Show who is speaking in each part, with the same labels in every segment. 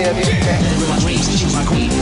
Speaker 1: yeah, yeah.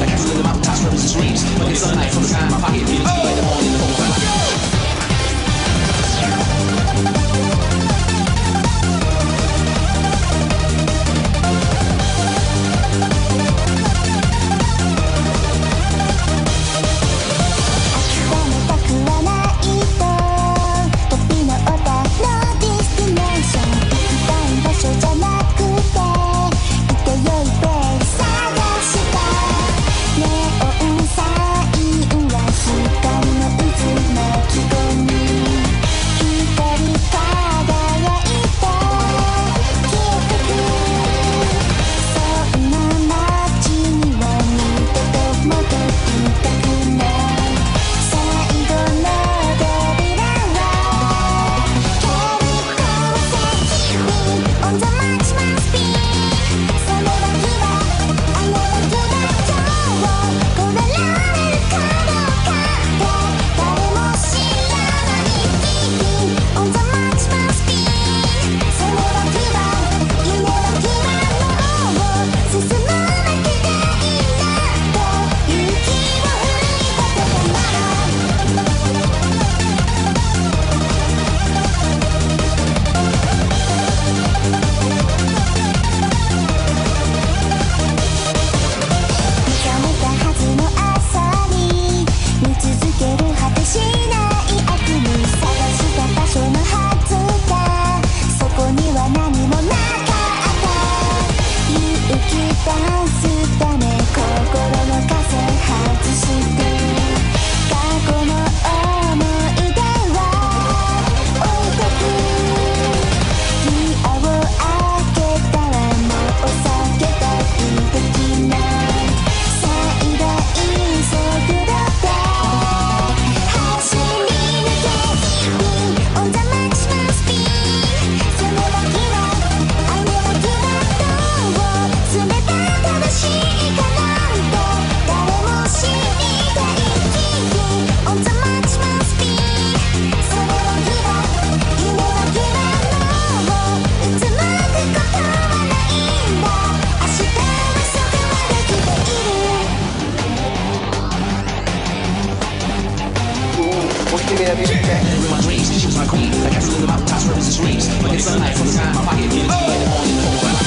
Speaker 1: give me that music back.
Speaker 2: My dreams, she was my queen. I catch in the mountains, rivers and streams. But it's sunlight from the side my pocket. morning.